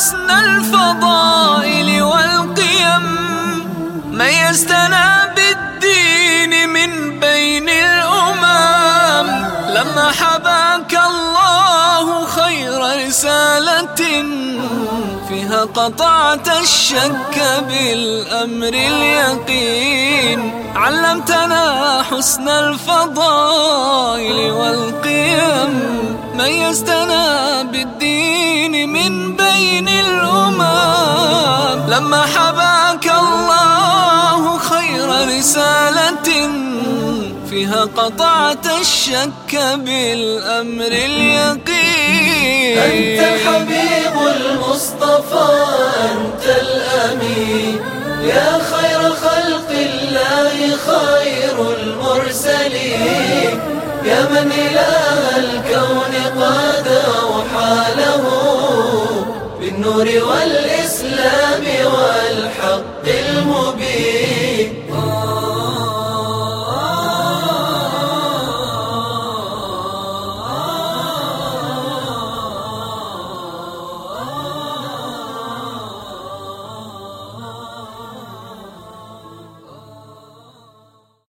حسن الفضائل والقيم ميزتنا بالدين من بين الأمم. لما حباك الله خير رسالة فيها قطعت الشك بالأمر اليقين. علمتنا حسن الفضائل ميزتنا بالدين من بين الأمم. لما حباك الله خير رسالة فيها قطعت الشك بالأمر اليقين. أنت الحبيب المصطفى أنت الأمين. يا خير خلق الله خير المرسلين. يا من إله والإسلام والحق المبين.